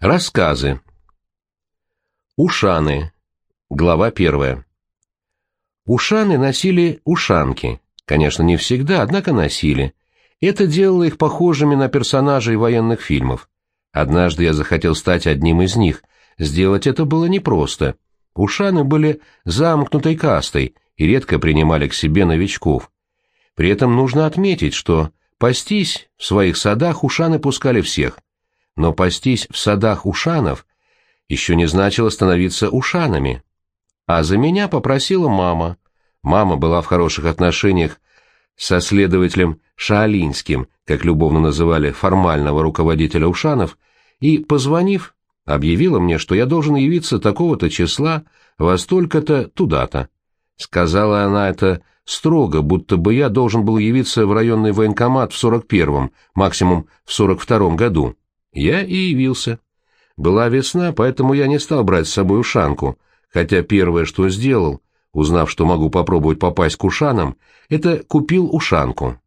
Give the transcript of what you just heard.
Рассказы. Ушаны. Глава первая. Ушаны носили ушанки. Конечно, не всегда, однако носили. Это делало их похожими на персонажей военных фильмов. Однажды я захотел стать одним из них. Сделать это было непросто. Ушаны были замкнутой кастой и редко принимали к себе новичков. При этом нужно отметить, что пастись в своих садах ушаны пускали всех но пастись в садах ушанов еще не значило становиться ушанами. А за меня попросила мама. Мама была в хороших отношениях со следователем Шаолинским, как любовно называли формального руководителя ушанов, и, позвонив, объявила мне, что я должен явиться такого-то числа во столько-то туда-то. Сказала она это строго, будто бы я должен был явиться в районный военкомат в 41-м, максимум в 42-м году. Я и явился. Была весна, поэтому я не стал брать с собой ушанку, хотя первое, что сделал, узнав, что могу попробовать попасть к ушанам, это купил ушанку.